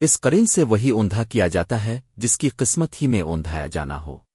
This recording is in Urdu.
اس قرین سے وہی اوندھا کیا جاتا ہے جس کی قسمت ہی میں اوندھایا جانا ہو۔